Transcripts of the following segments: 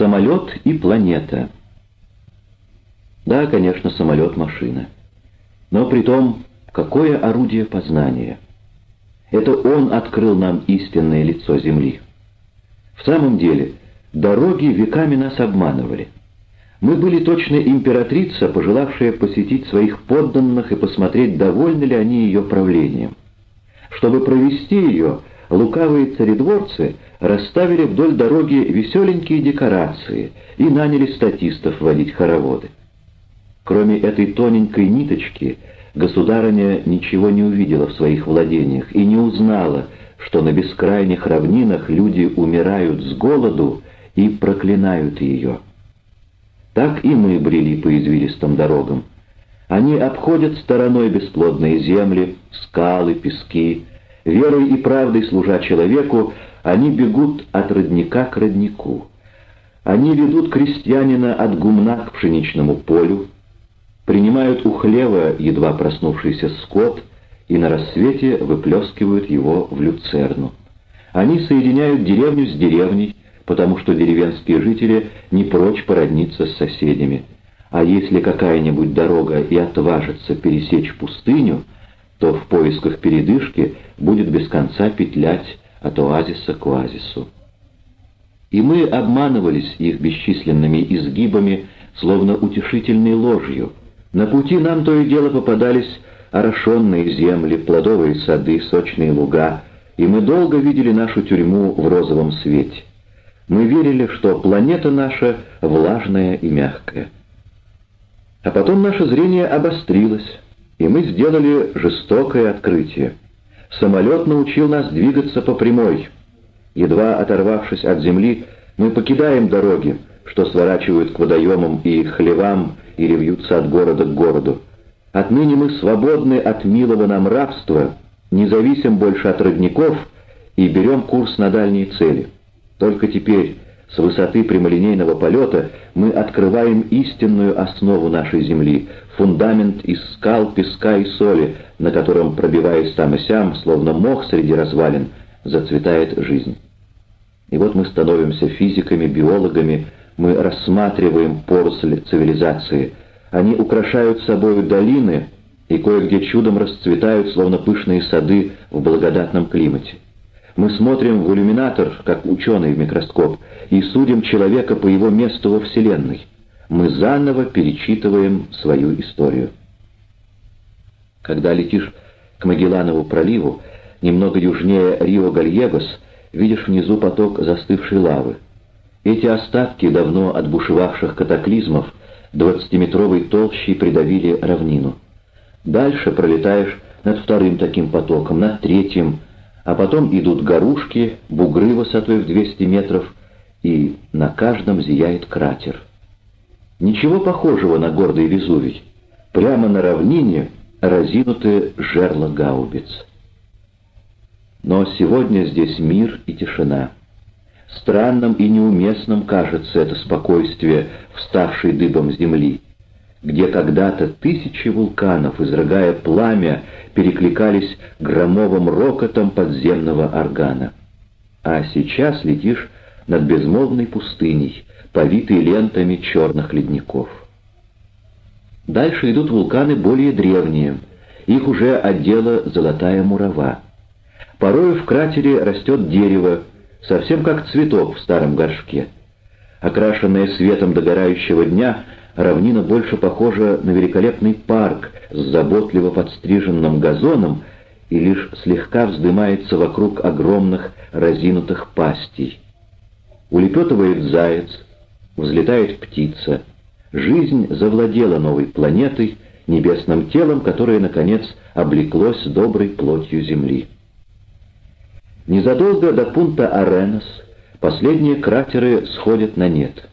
Самолет и планета. Да, конечно, самолет — машина. Но при том, какое орудие познания. Это он открыл нам истинное лицо Земли. В самом деле, дороги веками нас обманывали. Мы были точно императрица, пожелавшая посетить своих подданных и посмотреть, довольны ли они ее правлением. Чтобы провести ее, лукавые царедворцы расставили вдоль дороги веселенькие декорации и наняли статистов водить хороводы. Кроме этой тоненькой ниточки, государыня ничего не увидела в своих владениях и не узнала, что на бескрайних равнинах люди умирают с голоду и проклинают ее. Так и мы брели по извилистым дорогам. Они обходят стороной бесплодные земли, скалы, пески. Верой и правдой служа человеку, они бегут от родника к роднику. Они ведут крестьянина от гумна к пшеничному полю, принимают у хлева едва проснувшийся скот и на рассвете выплескивают его в люцерну. Они соединяют деревню с деревней, потому что деревенские жители не прочь породниться с соседями. А если какая-нибудь дорога и отважится пересечь пустыню, то в поисках передышки будет без конца петлять от оазиса к оазису. И мы обманывались их бесчисленными изгибами, словно утешительной ложью, на пути нам то и дело попадались орошенные земли, плодовые сады, сочные луга, и мы долго видели нашу тюрьму в розовом свете. Мы верили, что планета наша влажная и мягкая. А потом наше зрение обострилось, и мы сделали жестокое открытие. Самолет научил нас двигаться по прямой. Едва оторвавшись от земли, мы покидаем дороги, что сворачивают к водоемам и хлевам или вьются от города к городу. Отныне мы свободны от милого нам рабства, не зависим больше от родников и берем курс на дальние цели. Только теперь, с высоты прямолинейного полета, мы открываем истинную основу нашей Земли, фундамент из скал, песка и соли, на котором, пробиваясь там и сям, словно мох среди развалин, зацветает жизнь. И вот мы становимся физиками, биологами, мы рассматриваем поросль цивилизации. Они украшают собою долины и кое-где чудом расцветают, словно пышные сады в благодатном климате. Мы смотрим в иллюминатор, как ученый в микроскоп, и судим человека по его месту во Вселенной. Мы заново перечитываем свою историю. Когда летишь к Магелланову проливу, немного южнее Рио-Гальегос, видишь внизу поток застывшей лавы. Эти остатки давно отбушевавших катаклизмов двадцатиметровой толщей придавили равнину. Дальше пролетаешь над вторым таким потоком, над третьим, а потом идут горушки, бугры высотой в 200 метров, и на каждом зияет кратер. Ничего похожего на гордый Везувий. Прямо на равнине разинуты жерла гаубиц. Но сегодня здесь мир и тишина. Странным и неуместным кажется это спокойствие, вставшей дыбом земли, где когда-то тысячи вулканов, изрыгая пламя, перекликались громовым рокотом подземного органа. А сейчас летишь над безмолвной пустыней, повитой лентами черных ледников. Дальше идут вулканы более древние, их уже отдела золотая мурава. Порою в кратере растет дерево, совсем как цветок в старом горшке. Окрашенная светом догорающего дня, равнина больше похожа на великолепный парк с заботливо подстриженным газоном и лишь слегка вздымается вокруг огромных разинутых пастей. Улепетывает заяц, взлетает птица. Жизнь завладела новой планетой, небесным телом, которое, наконец, облеклось доброй плотью Земли. Незадолго до пункта Аренос последние кратеры сходят на нет.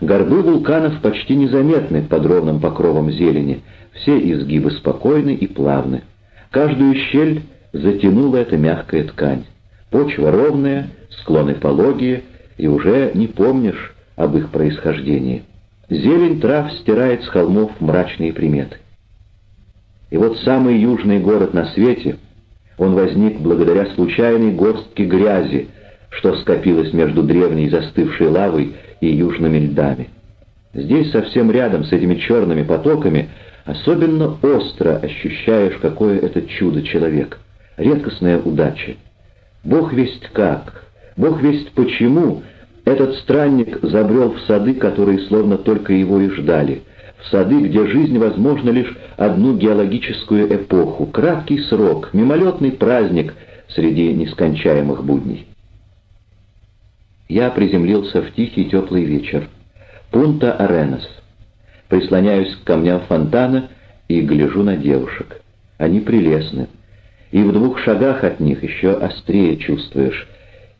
Горбы вулканов почти незаметны под ровным покровом зелени, все изгибы спокойны и плавны. Каждую щель затянула эта мягкая ткань. Почва ровная, склоны пологие, и уже не помнишь об их происхождении. Зелень трав стирает с холмов мрачные приметы. И вот самый южный город на свете — он возник благодаря случайной горстке грязи, что скопилось между древней застывшей лавой и южными льдами. Здесь, совсем рядом с этими черными потоками, особенно остро ощущаешь, какое это чудо человек, редкостная удача. Бог весть как, Бог весть почему этот странник забрел в сады, которые словно только его и ждали, в сады, где жизнь возможна лишь одну геологическую эпоху, краткий срок, мимолетный праздник среди нескончаемых будней. Я приземлился в тихий теплый вечер. Пунта Аренас. Прислоняюсь к камням фонтана и гляжу на девушек. Они прелестны. И в двух шагах от них еще острее чувствуешь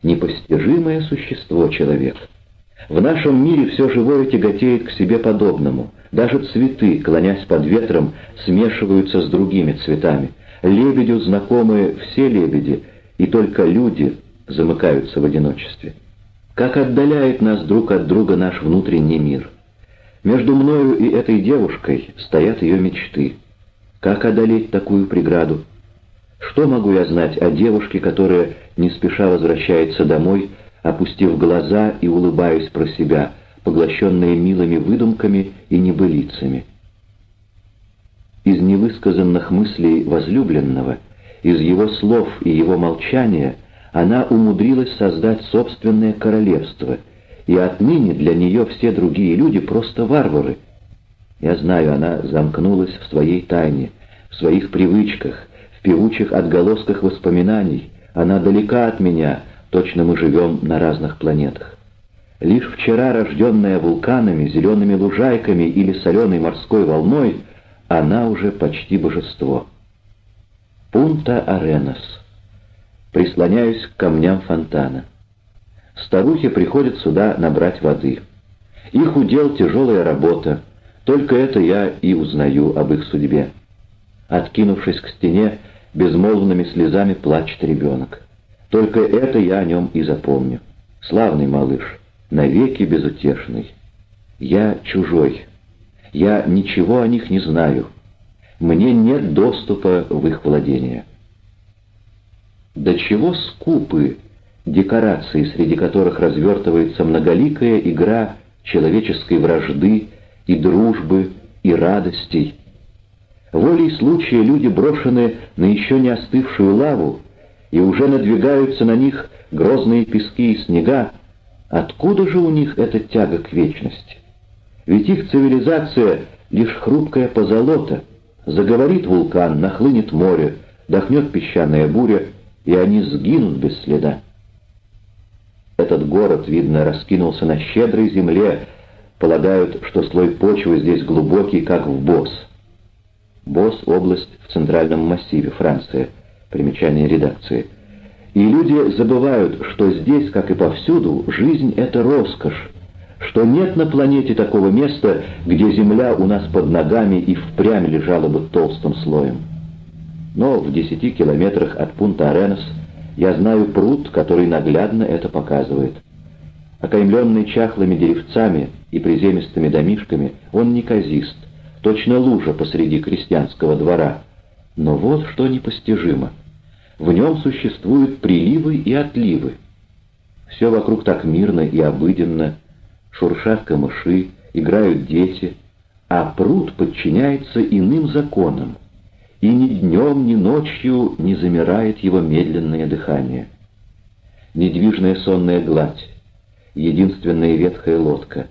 непостижимое существо человек. В нашем мире все живое тяготеет к себе подобному. Даже цветы, клонясь под ветром, смешиваются с другими цветами. Лебедю знакомы все лебеди, и только люди замыкаются в одиночестве. Как отдаляет нас друг от друга наш внутренний мир. Между мною и этой девушкой стоят ее мечты. Как одолеть такую преграду? Что могу я знать о девушке, которая не спеша возвращается домой, опустив глаза и улыбаясь про себя, поглощенные милыми выдумками и небылицами? Из невысказанных мыслей возлюбленного, из его слов и его молчания она умудрилась создать собственное королевство, и отныне для нее все другие люди просто варвары. Я знаю, она замкнулась в своей тайне, в своих привычках, в певучих отголосках воспоминаний. Она далека от меня, точно мы живем на разных планетах. Лишь вчера, рожденная вулканами, зелеными лужайками или соленой морской волной, она уже почти божество. Пунта Аренас. Прислоняюсь к камням фонтана. Старухи приходят сюда набрать воды. Их удел тяжелая работа, только это я и узнаю об их судьбе. Откинувшись к стене, безмолвными слезами плачет ребенок. Только это я о нем и запомню. Славный малыш, навеки безутешный. Я чужой. Я ничего о них не знаю. Мне нет доступа в их владение. До чего скупы декорации, среди которых развертывается многоликая игра человеческой вражды и дружбы и радостей, Волей случая люди брошены на еще не остывшую лаву, и уже надвигаются на них грозные пески и снега. Откуда же у них эта тяга к вечности? Ведь их цивилизация — лишь хрупкая позолота. Заговорит вулкан, нахлынет море, дохнет песчаная буря, и они сгинут без следа. Этот город, видно, раскинулся на щедрой земле, полагают, что слой почвы здесь глубокий, как в босс. Босс — область в центральном массиве, Франция. Примечание редакции. И люди забывают, что здесь, как и повсюду, жизнь — это роскошь, что нет на планете такого места, где земля у нас под ногами и впрямь лежала бы толстым слоем. Но в десяти километрах от пункта Аренос я знаю пруд, который наглядно это показывает. Окаймленный чахлыми деревцами и приземистыми домишками, он неказист, точно лужа посреди крестьянского двора. Но вот что непостижимо. В нем существуют приливы и отливы. Все вокруг так мирно и обыденно, шуршат камыши, играют дети, а пруд подчиняется иным законам, и ни днем, ни ночью не замирает его медленное дыхание. Недвижная сонная гладь, единственная ветхая лодка.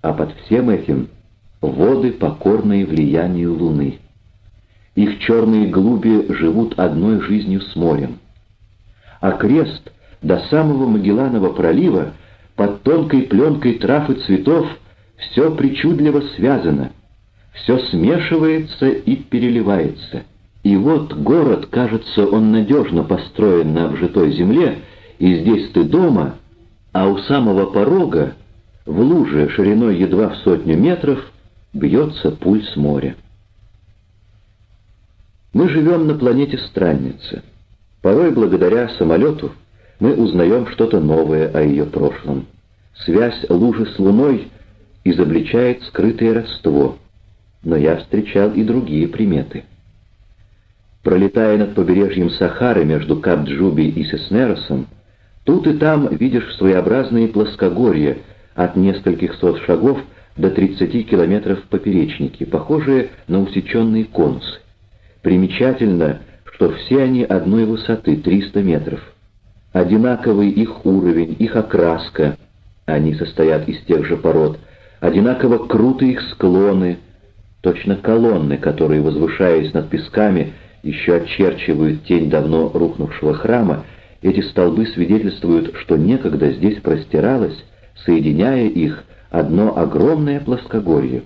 А под всем этим — воды, покорные влиянию Луны. Их черные глуби живут одной жизнью с морем. А крест до самого Магелланова пролива под тонкой пленкой трав и цветов все причудливо связано, все смешивается и переливается. И вот город, кажется, он надежно построен на обжитой земле, и здесь ты дома, а у самого порога, в луже шириной едва в сотню метров, бьется пульс моря. Мы живем на планете Странницы. Порой, благодаря самолету, мы узнаем что-то новое о ее прошлом. Связь лужи с Луной изобличает скрытое родство, но я встречал и другие приметы. Пролетая над побережьем Сахары между Кап-Джуби и Сеснеросом, Тут и там видишь своеобразные плоскогорья от нескольких сот шагов до 30 километров в поперечнике, похожие на усеченные конусы. Примечательно, что все они одной высоты, 300 метров. Одинаковый их уровень, их окраска, они состоят из тех же пород, одинаково круты их склоны, точно колонны, которые, возвышаясь над песками, еще очерчивают тень давно рухнувшего храма, эти столбы свидетельствуют, что некогда здесь простиралось, соединяя их, одно огромное плоскогорье.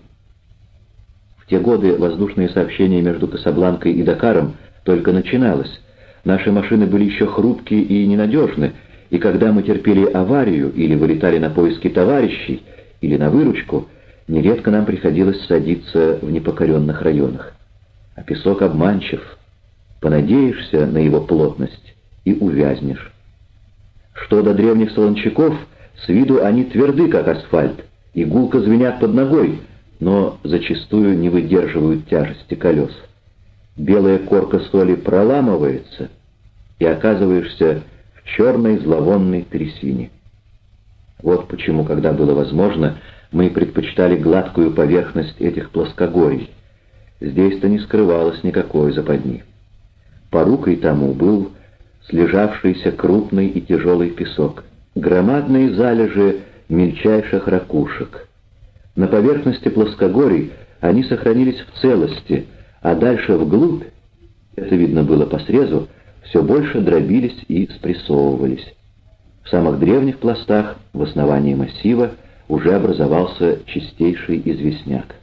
В те годы воздушное сообщение между Касабланкой и Дакаром только начиналось. Наши машины были еще хрупкие и ненадежны, и когда мы терпели аварию или вылетали на поиски товарищей, или на выручку, нередко нам приходилось садиться в непокоренных районах. А песок обманчив. Понадеешься на его плотность и увязнешь. Что до древних солончаков, с виду они тверды, как асфальт, и гулко звенят под ногой, но зачастую не выдерживают тяжести колес. Белая корка соли проламывается, и оказываешься в черной зловонной трясине. Вот почему, когда было возможно, мы предпочитали гладкую поверхность этих плоскогорий. Здесь-то не скрывалось никакой западни. Порукой тому был слежавшийся крупный и тяжелый песок, громадные залежи мельчайших ракушек. На поверхности плоскогорий они сохранились в целости, а дальше вглубь, это видно было по срезу, все больше дробились и спрессовывались. В самых древних пластах, в основании массива, уже образовался чистейший известняк.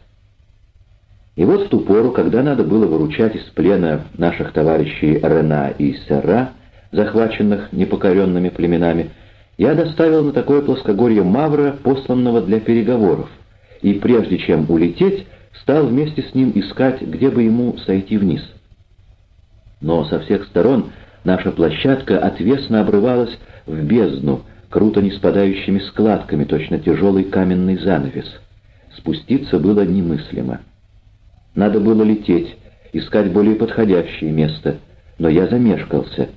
И вот в ту пору, когда надо было выручать из плена наших товарищей Рена и Серра, захваченных непокоренными племенами, я доставил на такое плоскогорье Мавра, посланного для переговоров, и прежде чем улететь, стал вместе с ним искать, где бы ему сойти вниз. Но со всех сторон наша площадка отвесно обрывалась в бездну, круто не спадающими складками, точно тяжелый каменный занавес. Спуститься было немыслимо. Надо было лететь, искать более подходящее место, но я замешкался.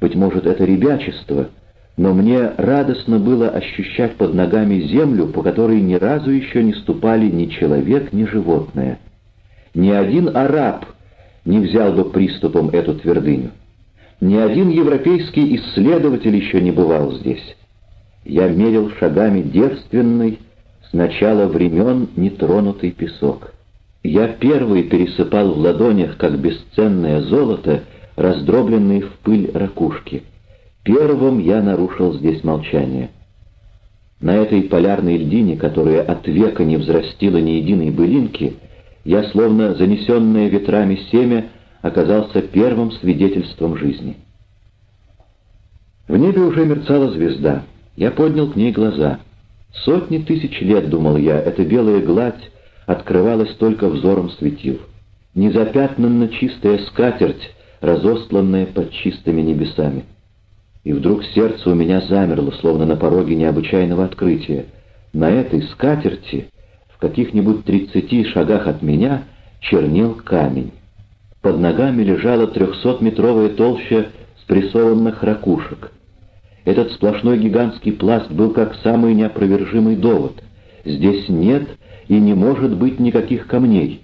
Быть может, это ребячество — но мне радостно было ощущать под ногами землю, по которой ни разу еще не ступали ни человек, ни животное. Ни один араб не взял бы приступом эту твердыню. Ни один европейский исследователь еще не бывал здесь. Я мерил шагами девственный, с начала времен нетронутый песок. Я первый пересыпал в ладонях, как бесценное золото, раздробленные в пыль ракушки — Первым я нарушил здесь молчание. На этой полярной льдине, которая от века не взрастила ни единой былинки, я, словно занесенное ветрами семя, оказался первым свидетельством жизни. В небе уже мерцала звезда. Я поднял к ней глаза. Сотни тысяч лет, думал я, эта белая гладь открывалась только взором светил. Незапятнанно чистая скатерть, разостланная под чистыми небесами и вдруг сердце у меня замерло, словно на пороге необычайного открытия. На этой скатерти, в каких-нибудь тридцати шагах от меня, чернел камень. Под ногами лежала трехсотметровая толща спрессованных ракушек. Этот сплошной гигантский пласт был как самый неопровержимый довод. Здесь нет и не может быть никаких камней.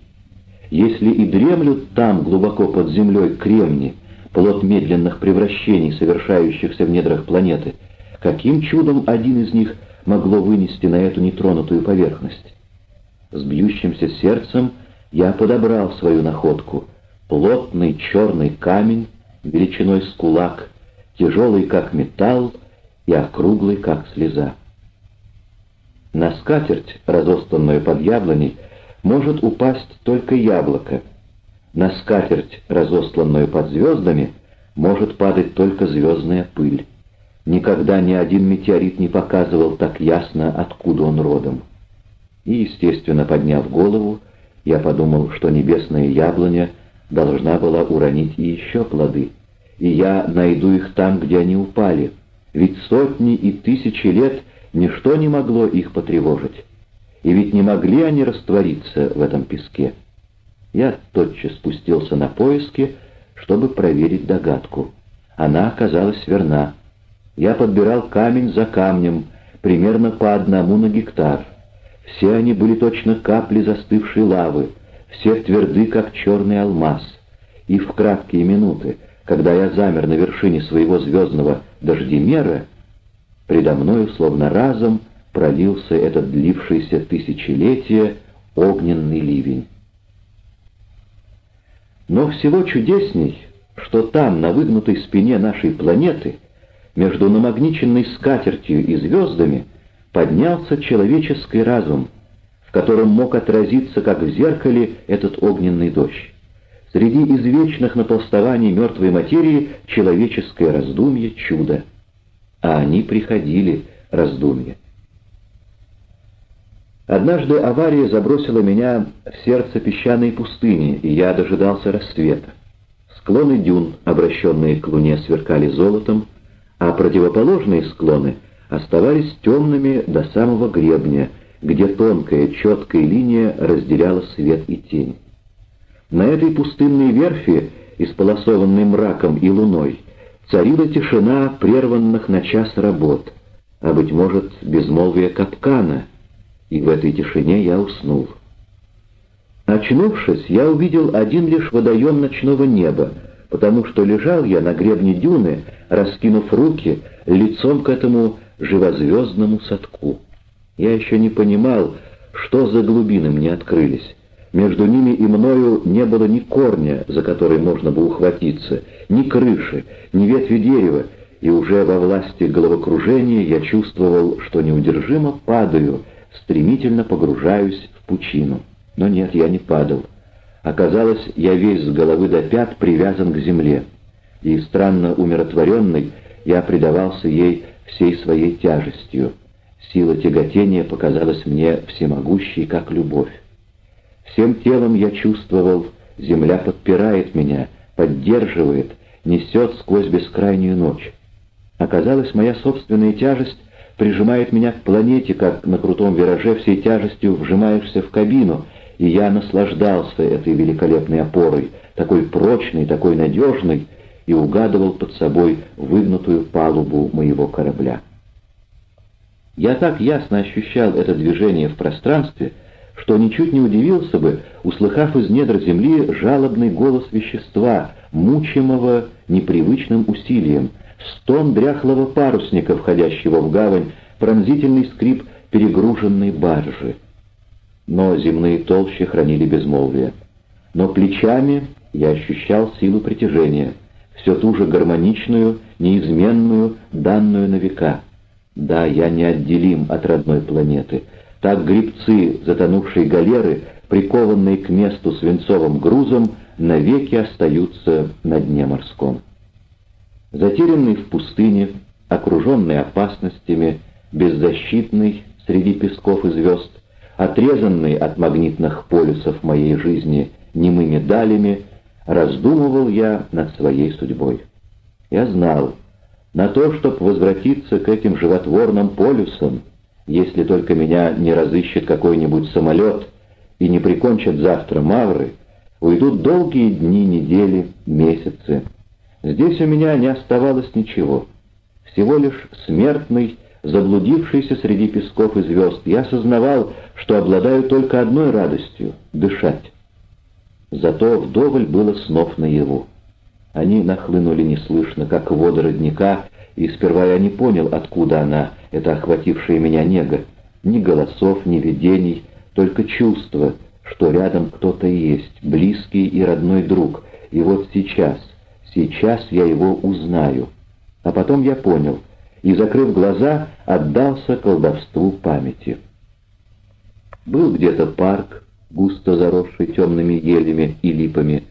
Если и дремлют там, глубоко под землей, кремни, плод медленных превращений, совершающихся в недрах планеты, каким чудом один из них могло вынести на эту нетронутую поверхность? С бьющимся сердцем я подобрал свою находку. Плотный черный камень, величиной с кулак, тяжелый как металл и округлый как слеза. На скатерть, разосланную под яблоней, может упасть только яблоко — на скатерть, разосланную под звездами, может падать только звездная пыль. Никогда ни один метеорит не показывал так ясно, откуда он родом. И, естественно, подняв голову, я подумал, что небесная яблоня должна была уронить еще плоды, и я найду их там, где они упали, ведь сотни и тысячи лет ничто не могло их потревожить, и ведь не могли они раствориться в этом песке. Я тотчас спустился на поиски, чтобы проверить догадку. Она оказалась верна. Я подбирал камень за камнем, примерно по одному на гектар. Все они были точно капли застывшей лавы, все тверды, как черный алмаз. И в краткие минуты, когда я замер на вершине своего звездного дождемера, предо мною словно разом пролился этот длившийся тысячелетия огненный ливень. Но всего чудесней, что там, на выгнутой спине нашей планеты, между намагниченной скатертью и звездами, поднялся человеческий разум, в котором мог отразиться, как в зеркале, этот огненный дождь. Среди извечных наполстований мертвой материи человеческое раздумье — чудо. А они приходили, раздумья. Однажды авария забросила меня в сердце песчаной пустыни, и я дожидался рассвета. Склоны дюн, обращенные к луне, сверкали золотом, а противоположные склоны оставались темными до самого гребня, где тонкая, четкая линия разделяла свет и тень. На этой пустынной верфи, исполосованной мраком и луной, царила тишина прерванных на час работ, а, быть может, безмолвие капкана, и в этой тишине я уснул. Очнувшись, я увидел один лишь водоем ночного неба, потому что лежал я на гребне дюны, раскинув руки, лицом к этому живозвездному садку. Я еще не понимал, что за глубины мне открылись. Между ними и мною не было ни корня, за который можно бы ухватиться, ни крыши, ни ветви дерева, и уже во власти головокружения я чувствовал, что неудержимо падаю, стремительно погружаюсь в пучину. Но нет, я не падал. Оказалось, я весь с головы до пят привязан к земле, и, странно умиротворенный, я предавался ей всей своей тяжестью. Сила тяготения показалась мне всемогущей, как любовь. Всем телом я чувствовал, земля подпирает меня, поддерживает, несет сквозь бескрайнюю ночь. Оказалось, моя собственная тяжесть прижимает меня к планете, как на крутом вираже всей тяжестью вжимаешься в кабину, и я наслаждался этой великолепной опорой, такой прочной, такой надежной, и угадывал под собой выгнутую палубу моего корабля. Я так ясно ощущал это движение в пространстве, что ничуть не удивился бы, услыхав из недр земли жалобный голос вещества, мучимого непривычным усилием, стон дряхлого парусника, входящего в гавань, пронзительный скрип перегруженной баржи но земные толщи хранили безмолвие. Но плечами я ощущал силу притяжения, все ту же гармоничную, неизменную, данную на века. Да, я неотделим от родной планеты. Так грибцы затонувшей галеры, прикованные к месту свинцовым грузом, навеки остаются на дне морском. Затерянный в пустыне, окруженный опасностями, беззащитный среди песков и звезд, отрезанный от магнитных полюсов моей жизни немыми далями, раздумывал я над своей судьбой. Я знал, на то, чтобы возвратиться к этим животворным полюсам, если только меня не разыщет какой-нибудь самолет и не прикончат завтра мавры, уйдут долгие дни, недели, месяцы. Здесь у меня не оставалось ничего, всего лишь смертный Заблудившийся среди песков и звезд, я осознавал, что обладаю только одной радостью — дышать. Зато вдоволь было снов наяву. Они нахлынули неслышно, как воды родника, и сперва я не понял, откуда она, эта охватившая меня нега. Ни голосов, ни видений, только чувство, что рядом кто-то есть, близкий и родной друг. И вот сейчас, сейчас я его узнаю. А потом я понял — и, закрыв глаза, отдался колдовству памяти. Был где-то парк, густо заросший темными елями и липами,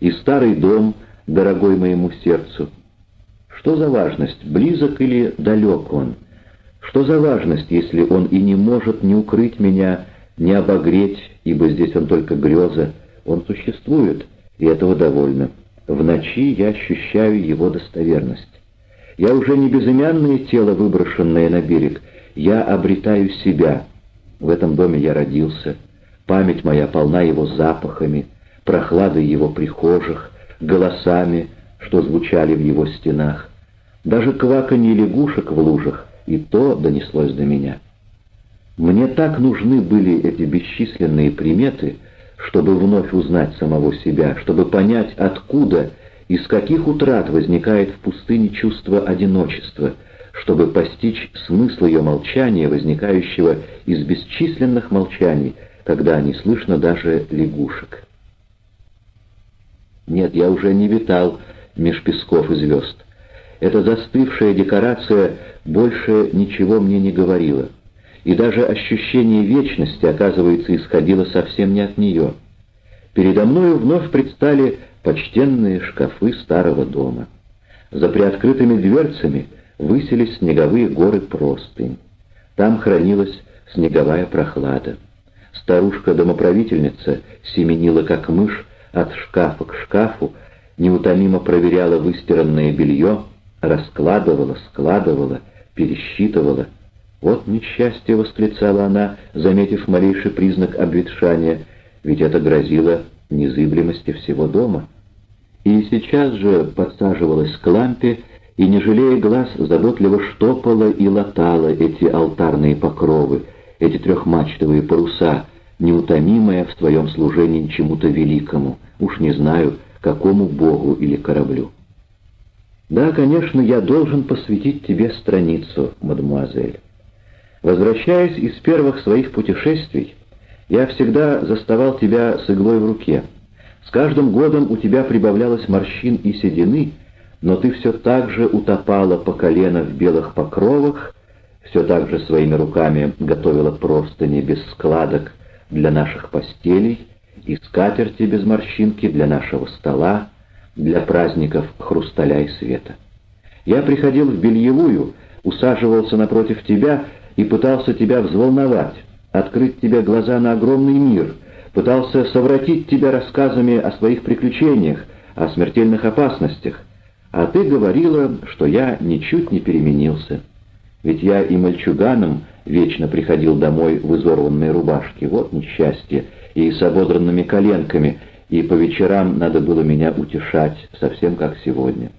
и старый дом, дорогой моему сердцу. Что за важность, близок или далек он? Что за важность, если он и не может не укрыть меня, не обогреть, ибо здесь он только греза, он существует, и этого довольно. В ночи я ощущаю его достоверность. Я уже не безымянное тело, выброшенное на берег. Я обретаю себя. В этом доме я родился. Память моя полна его запахами, прохладой его прихожих, голосами, что звучали в его стенах. Даже кваканье лягушек в лужах и то донеслось до меня. Мне так нужны были эти бесчисленные приметы, чтобы вновь узнать самого себя, чтобы понять, откуда, из каких утрат возникает в пустыне чувство одиночества, чтобы постичь смысл ее молчания, возникающего из бесчисленных молчаний, когда не слышно даже лягушек. Нет, я уже не витал меж песков и звезд. Эта застывшая декорация больше ничего мне не говорила и даже ощущение вечности, оказывается, исходило совсем не от нее. Передо мною вновь предстали почтенные шкафы старого дома. За приоткрытыми дверцами высились снеговые горы простынь. Там хранилась снеговая прохлада. Старушка-домоправительница семенила, как мышь, от шкафа к шкафу, неутомимо проверяла выстиранное белье, раскладывала, складывала, пересчитывала — «Вот несчастье!» — восклицала она, заметив малейший признак обветшания, ведь это грозило незыблемости всего дома. И сейчас же подсаживалась к лампе и, не жалея глаз, заботливо штопала и латала эти алтарные покровы, эти трехмачтовые паруса, неутомимая в своем служении чему-то великому, уж не знаю, какому богу или кораблю. «Да, конечно, я должен посвятить тебе страницу, мадемуазель». Возвращаясь из первых своих путешествий, я всегда заставал тебя с иглой в руке. С каждым годом у тебя прибавлялось морщин и седины, но ты все так же утопала по колено в белых покровах, все так же своими руками готовила простыни без складок для наших постелей и скатерти без морщинки для нашего стола, для праздников хрусталя и света. Я приходил в бельевую, усаживался напротив тебя и пытался тебя взволновать, открыть тебе глаза на огромный мир, пытался совратить тебя рассказами о своих приключениях, о смертельных опасностях, а ты говорила, что я ничуть не переменился. Ведь я и мальчуганом вечно приходил домой в изорванной рубашке, вот несчастье, и с ободранными коленками, и по вечерам надо было меня утешать, совсем как сегодня.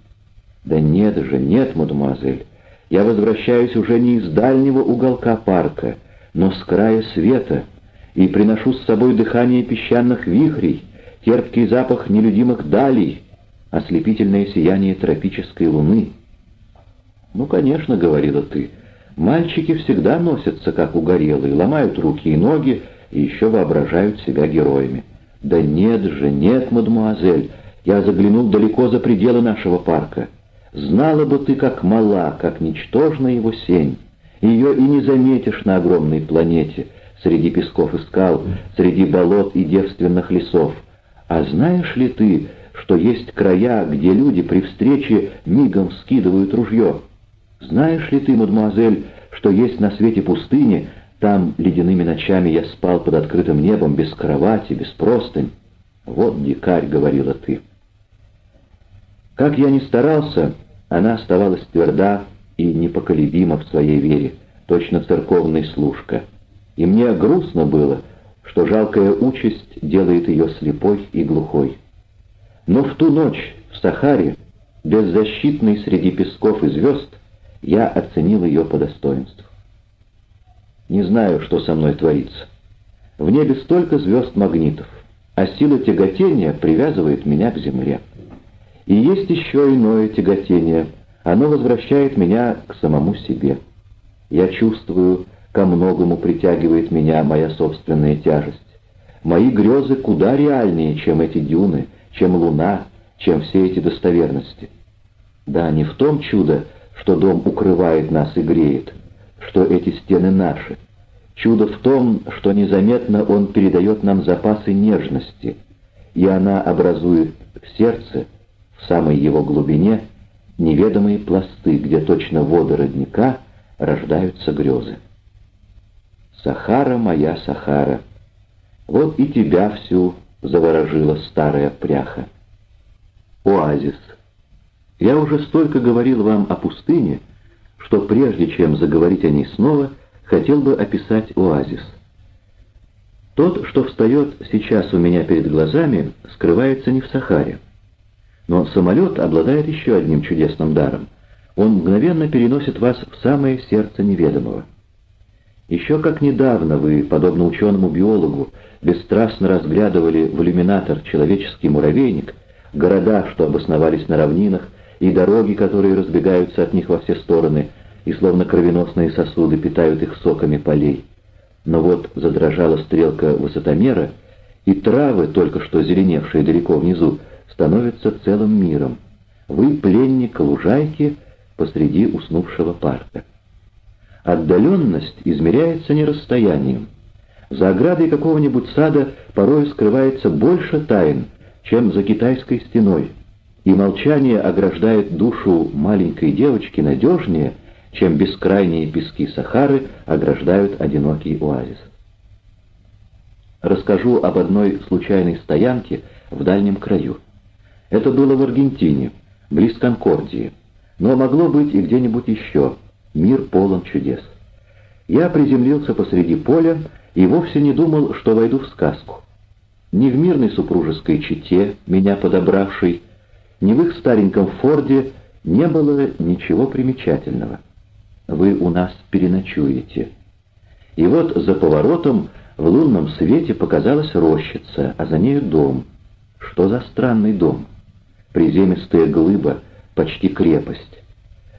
Да нет же, нет, мадемуазель, я возвращаюсь уже не из дальнего уголка парка, но с края света, и приношу с собой дыхание песчаных вихрей, терпкий запах нелюдимых далей, ослепительное сияние тропической луны. «Ну, конечно», — говорила ты, — «мальчики всегда носятся, как угорелые, ломают руки и ноги и еще воображают себя героями». «Да нет же, нет, мадемуазель, я заглянул далеко за пределы нашего парка». Знала бы ты, как мала, как ничтожна его сень. Ее и не заметишь на огромной планете, среди песков и скал, среди болот и девственных лесов. А знаешь ли ты, что есть края, где люди при встрече мигом скидывают ружье? Знаешь ли ты, мадемуазель, что есть на свете пустыни, там ледяными ночами я спал под открытым небом, без кровати, без простынь? Вот дикарь, — говорила ты. Как я ни старался, она оставалась тверда и непоколебима в своей вере, точно церковный служка. И мне грустно было, что жалкая участь делает ее слепой и глухой. Но в ту ночь в Сахаре, беззащитной среди песков и звезд, я оценил ее по достоинству. Не знаю, что со мной творится. В небе столько звезд-магнитов, а сила тяготения привязывает меня к земле. И есть еще иное тяготение. Оно возвращает меня к самому себе. Я чувствую, ко многому притягивает меня моя собственная тяжесть. Мои грезы куда реальнее, чем эти дюны, чем луна, чем все эти достоверности. Да, не в том чудо, что дом укрывает нас и греет, что эти стены наши. Чудо в том, что незаметно он передает нам запасы нежности, и она образует в сердце в самой его глубине неведомые пласты, где точно воды родника рождаются грезы. Сахара моя Сахара, вот и тебя всю заворожила старая пряха. Оазис. Я уже столько говорил вам о пустыне, что прежде чем заговорить о ней снова, хотел бы описать оазис. Тот, что встает сейчас у меня перед глазами, скрывается не в Сахаре. Но самолет обладает еще одним чудесным даром. Он мгновенно переносит вас в самое сердце неведомого. Еще как недавно вы, подобно ученому-биологу, бесстрастно разглядывали в иллюминатор человеческий муравейник, города, что обосновались на равнинах, и дороги, которые разбегаются от них во все стороны, и словно кровеносные сосуды питают их соками полей. Но вот задрожала стрелка высотомера, и травы, только что зеленевшие далеко внизу, становятся целым миром. Вы пленник лужайки посреди уснувшего парка. Отдаленность измеряется не расстоянием. За оградой какого-нибудь сада порой скрывается больше тайн, чем за китайской стеной, и молчание ограждает душу маленькой девочки надежнее, чем бескрайние пески Сахары ограждают одинокий оазис. Расскажу об одной случайной стоянке в дальнем краю. Это было в Аргентине, близ Конкордии, но могло быть и где-нибудь еще. Мир полон чудес. Я приземлился посреди поля и вовсе не думал, что войду в сказку. Ни в мирной супружеской чете, меня подобравшей, ни в их стареньком форде не было ничего примечательного. Вы у нас переночуете. И вот за поворотом в лунном свете показалась рощица, а за нею дом. Что за странный дом? Приземистая глыба, почти крепость.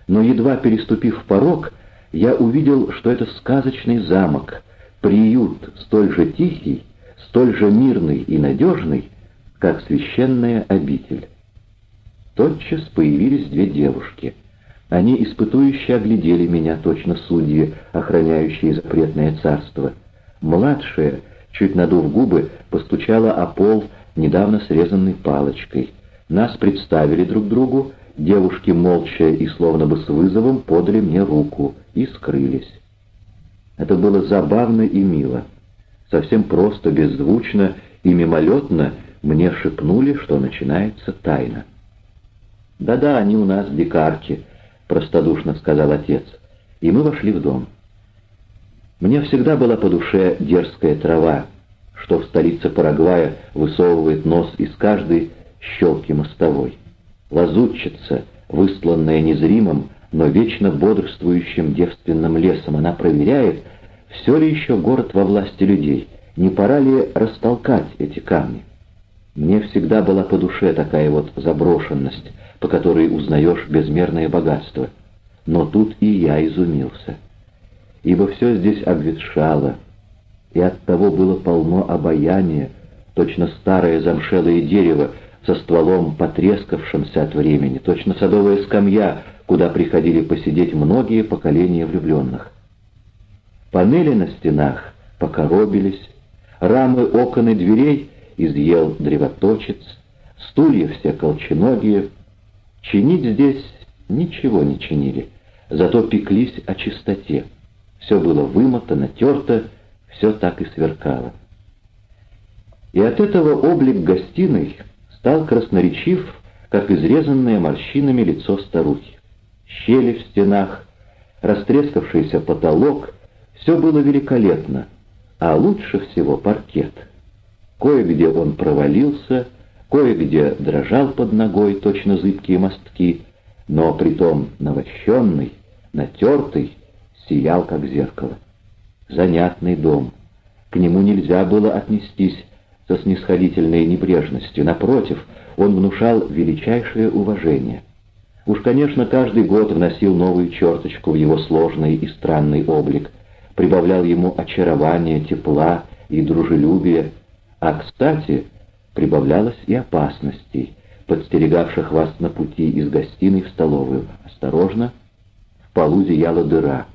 Но едва переступив порог, я увидел, что это сказочный замок, приют столь же тихий, столь же мирный и надежный, как священная обитель. Тотчас появились две девушки. Они испытующе оглядели меня, точно судьи, охраняющие запретное царство. Младшая, чуть надув губы, постучала о пол недавно срезанной палочкой. Нас представили друг другу, девушки молча и словно бы с вызовом подали мне руку и скрылись. Это было забавно и мило. Совсем просто, беззвучно и мимолетно мне шепнули, что начинается тайна. «Да-да, они у нас дикарки», — простодушно сказал отец. И мы вошли в дом. Мне всегда была по душе дерзкая трава, что в столице Парагвая высовывает нос из каждой щелки мостовой. Лазутчица, выстланная незримым, но вечно бодрствующим девственным лесом, она проверяет, все ли еще город во власти людей, не пора ли растолкать эти камни. Мне всегда была по душе такая вот заброшенность, по которой узнаешь безмерное богатство. Но тут и я изумился. Ибо все здесь обветшало, и оттого было полно обаяния, точно старое замшелое дерево, со стволом потрескавшимся от времени, точно садовая скамья, куда приходили посидеть многие поколения влюбленных. Панели на стенах покоробились, рамы окон и дверей изъел древоточец, стулья все колченогие. Чинить здесь ничего не чинили, зато пеклись о чистоте. Все было вымотано, терто, все так и сверкало. И от этого облик гостиной стал красноречив, как изрезанное морщинами лицо старухи. Щели в стенах, растрескавшийся потолок — все было великолепно, а лучше всего паркет. Кое-где он провалился, кое-где дрожал под ногой точно зыбкие мостки, но притом навощенный, натертый, сиял как зеркало. Занятный дом. К нему нельзя было отнестись со снисходительной небрежностью. Напротив, он внушал величайшее уважение. Уж, конечно, каждый год вносил новую черточку в его сложный и странный облик, прибавлял ему очарование, тепла и дружелюбия, а, кстати, прибавлялось и опасностей, подстерегавших вас на пути из гостиной в столовую. Осторожно, в полу зияла дыра.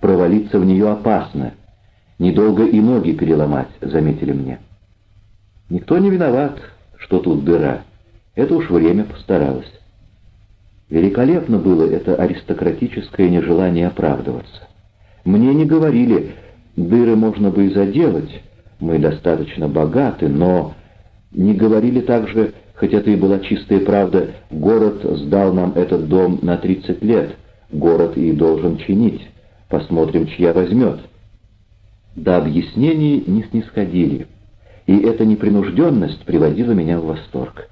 Провалиться в нее опасно. Недолго и ноги переломать, заметили мне. Никто не виноват, что тут дыра. Это уж время постаралось. Великолепно было это аристократическое нежелание оправдываться. Мне не говорили, дыры можно бы и заделать, мы достаточно богаты, но не говорили также, хотя это и была чистая правда, город сдал нам этот дом на 30 лет, город и должен чинить, посмотрим, чья возьмет. До объяснений не снисходили и эта непринужденность приводила меня в восторг.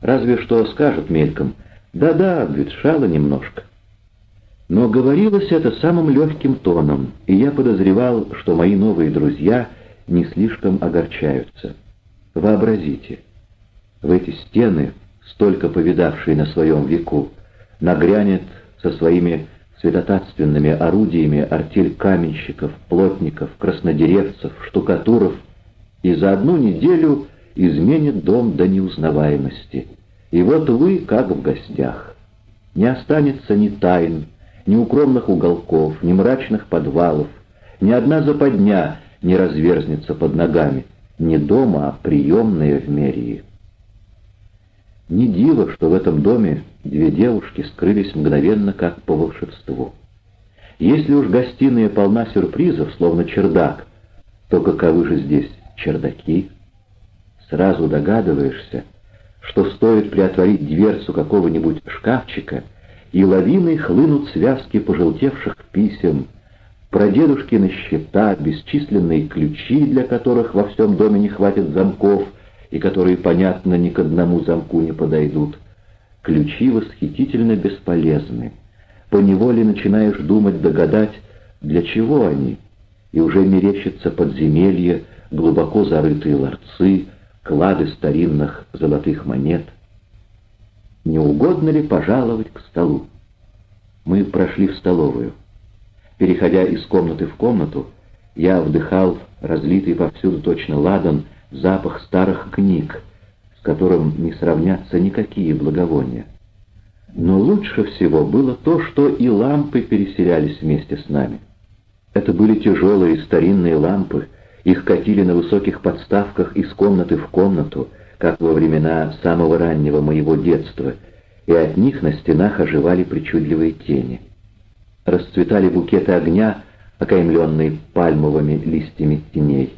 Разве что скажут мельком, Да-да, обветшала немножко. Но говорилось это самым легким тоном, и я подозревал, что мои новые друзья не слишком огорчаются. Вообразите, в эти стены, столько повидавшие на своем веку, нагрянет со своими светотатственными орудиями артель каменщиков, плотников, краснодеревцев, штукатуров, и за одну неделю изменит дом до неузнаваемости. И вот вы как в гостях. Не останется ни тайн, ни укромных уголков, ни мрачных подвалов, ни одна западня не разверзнется под ногами, не дома, а приемная в Мерии. Не диво, что в этом доме две девушки скрылись мгновенно, как по волшебству. Если уж гостиная полна сюрпризов, словно чердак, то каковы же здесь чердаки? Сразу догадываешься, что стоит приотворить дверцу какого-нибудь шкафчика, и лавиной хлынут связки пожелтевших писем, прадедушкины счета, бесчисленные ключи, для которых во всем доме не хватит замков — и которые, понятно, ни к одному замку не подойдут. Ключи восхитительно бесполезны. Поневоле начинаешь думать, догадать, для чего они, и уже мерещится подземелье, глубоко зарытые ларцы, клады старинных золотых монет. Не угодно ли пожаловать к столу? Мы прошли в столовую. Переходя из комнаты в комнату, я вдыхал разлитый повсюду точно ладан, запах старых книг, с которым не сравнятся никакие благовония. Но лучше всего было то, что и лампы переселялись вместе с нами. Это были тяжелые старинные лампы, их катили на высоких подставках из комнаты в комнату, как во времена самого раннего моего детства, и от них на стенах оживали причудливые тени. Расцветали букеты огня, окаймленные пальмовыми листьями теней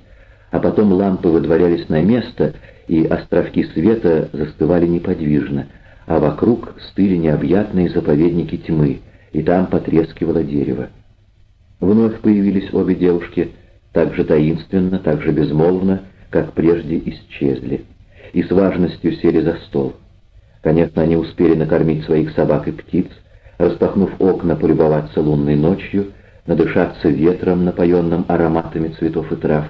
а потом лампы выдворялись на место, и островки света застывали неподвижно, а вокруг стыли необъятные заповедники тьмы, и там потрескивало дерево. Вновь появились обе девушки, так же таинственно, так же безмолвно, как прежде исчезли, и с важностью сели за стол. Конечно, они успели накормить своих собак и птиц, распахнув окна, полюбоваться лунной ночью, надышаться ветром, напоенным ароматами цветов и трав,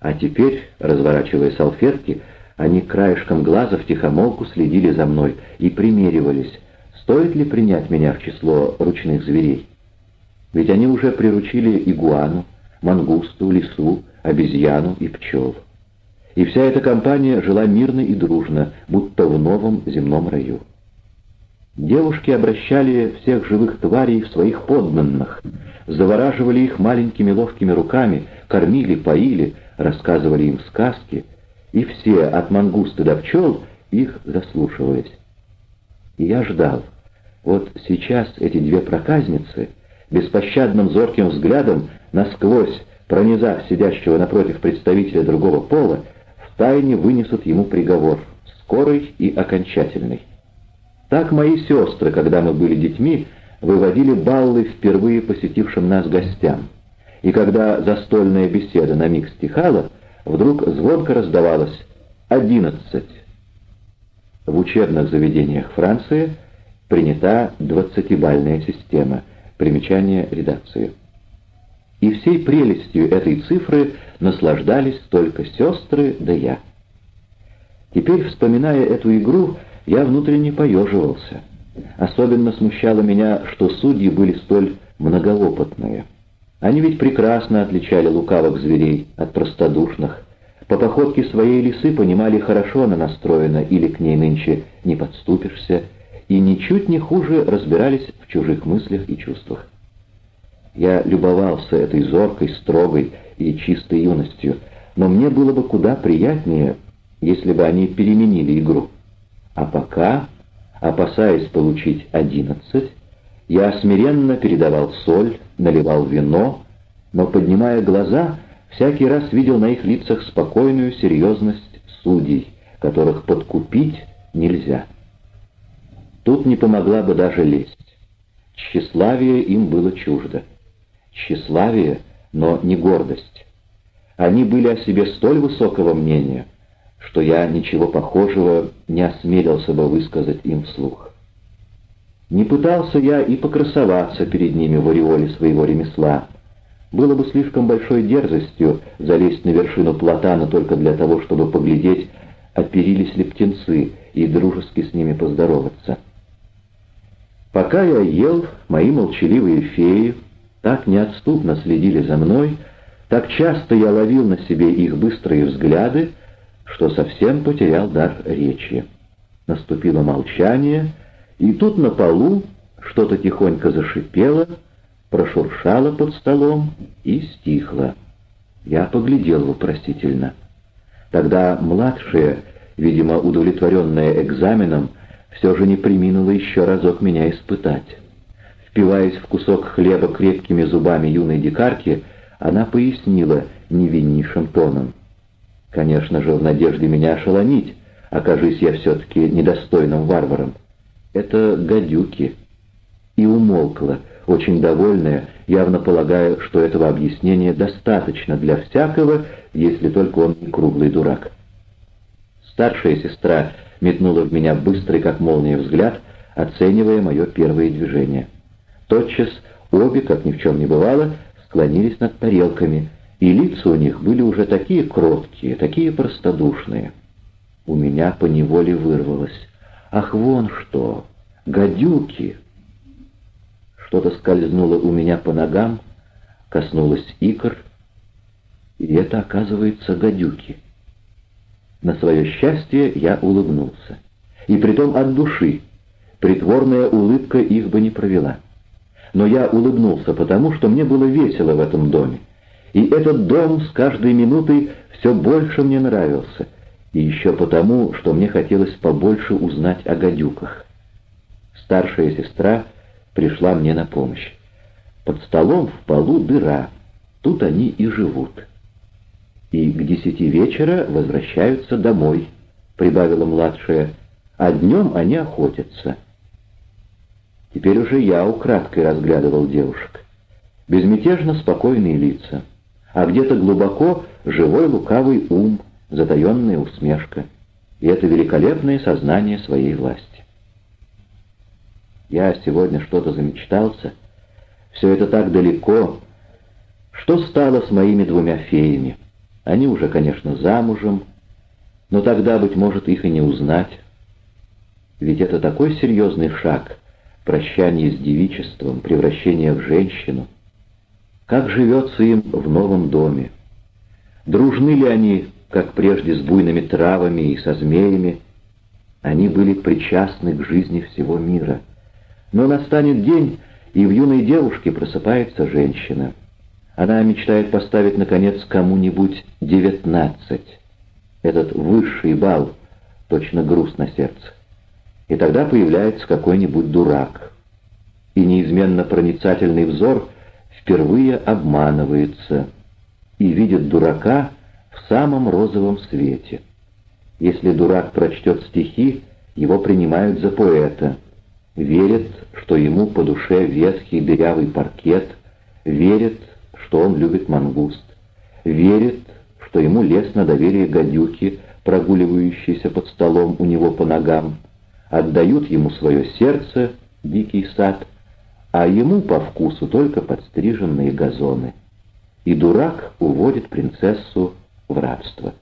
а теперь, разворачивая салфетки, они краешком глаза втихомолку следили за мной и примеривались, стоит ли принять меня в число ручных зверей. Ведь они уже приручили игуану, мангусту, лису, обезьяну и пчел. И вся эта компания жила мирно и дружно, будто в новом земном раю. Девушки обращали всех живых тварей в своих подданных, завораживали их маленькими ловкими руками, кормили, поили, рассказывали им сказки, и все, от мангуста до пчел, их заслушивались. И я ждал. Вот сейчас эти две проказницы, беспощадным зорким взглядом, насквозь пронизав сидящего напротив представителя другого пола, втайне вынесут ему приговор, скорый и окончательный. Так мои сестры, когда мы были детьми, выводили баллы впервые посетившим нас гостям и когда застольная беседа на миг стихала, вдруг звонко раздавалось «одиннадцать». В учебных заведениях Франции принята двадцатибальная система, примечание редакции. И всей прелестью этой цифры наслаждались только сестры да я. Теперь, вспоминая эту игру, я внутренне поеживался. Особенно смущало меня, что судьи были столь многоопытные. Они ведь прекрасно отличали лукавых зверей от простодушных. По походке своей лисы понимали, хорошо она настроена или к ней нынче не подступишься, и ничуть не хуже разбирались в чужих мыслях и чувствах. Я любовался этой зоркой, строгой и чистой юностью, но мне было бы куда приятнее, если бы они переменили игру. А пока, опасаясь получить одиннадцать, я смиренно передавал соль, наливал вино, но, поднимая глаза, всякий раз видел на их лицах спокойную серьезность судей, которых подкупить нельзя. Тут не помогла бы даже лесть. Тщеславие им было чуждо. Тщеславие, но не гордость. Они были о себе столь высокого мнения, что я ничего похожего не осмелился бы высказать им вслух. Не пытался я и покрасоваться перед ними в ореоле своего ремесла. Было бы слишком большой дерзостью залезть на вершину платана только для того, чтобы поглядеть, оперились ли птенцы, и дружески с ними поздороваться. Пока я ел, мои молчаливые феи так неотступно следили за мной, так часто я ловил на себе их быстрые взгляды, что совсем потерял дар речи. Наступило молчание, и тут на полу что-то тихонько зашипело, прошуршало под столом и стихло. Я поглядел вопросительно. Тогда младшая, видимо, удовлетворенная экзаменом, все же не приминула еще разок меня испытать. Впиваясь в кусок хлеба крепкими зубами юной дикарки, она пояснила невиннейшим тоном. Конечно же, в надежде меня ошеломить, окажись я все-таки недостойным варваром. Это гадюки. И умолкла, очень довольная, явно полагая, что этого объяснения достаточно для всякого, если только он не круглый дурак. Старшая сестра метнула в меня быстрый, как молния, взгляд, оценивая мое первое движение. Тотчас обе, как ни в чем не бывало, склонились над тарелками, и лица у них были уже такие кроткие, такие простодушные. У меня поневоле вырвалось. «Ах, вон что! Гадюки!» Что-то скользнуло у меня по ногам, коснулось икр, и это, оказывается, гадюки. На свое счастье я улыбнулся. И притом от души. Притворная улыбка их бы не провела. Но я улыбнулся потому, что мне было весело в этом доме. И этот дом с каждой минутой все больше мне нравился. И еще потому, что мне хотелось побольше узнать о гадюках. Старшая сестра пришла мне на помощь. Под столом в полу дыра. Тут они и живут и к десяти вечера возвращаются домой», — прибавила младшая, — «а днем они охотятся». Теперь уже я украдкой разглядывал девушек. Безмятежно спокойные лица, а где-то глубоко живой лукавый ум, затаенная усмешка. И это великолепное сознание своей власти. Я сегодня что-то замечтался. Все это так далеко. Что стало с моими двумя феями? Они уже, конечно, замужем, но тогда, быть может, их и не узнать. Ведь это такой серьезный шаг — прощание с девичеством, превращение в женщину. Как живется им в новом доме? Дружны ли они, как прежде, с буйными травами и со змеями? Они были причастны к жизни всего мира. Но настанет день, и в юной девушке просыпается женщина — она мечтает поставить, наконец, кому-нибудь девятнадцать. Этот высший бал, точно груз на сердце. И тогда появляется какой-нибудь дурак. И неизменно проницательный взор впервые обманывается и видит дурака в самом розовом свете. Если дурак прочтет стихи, его принимают за поэта, верят, что ему по душе ветхий дырявый паркет, верят, что он любит мангуст, верит, что ему лестно доверие гадюки, прогуливающейся под столом у него по ногам, отдают ему свое сердце, дикий сад, а ему по вкусу только подстриженные газоны. И дурак уводит принцессу в рабство.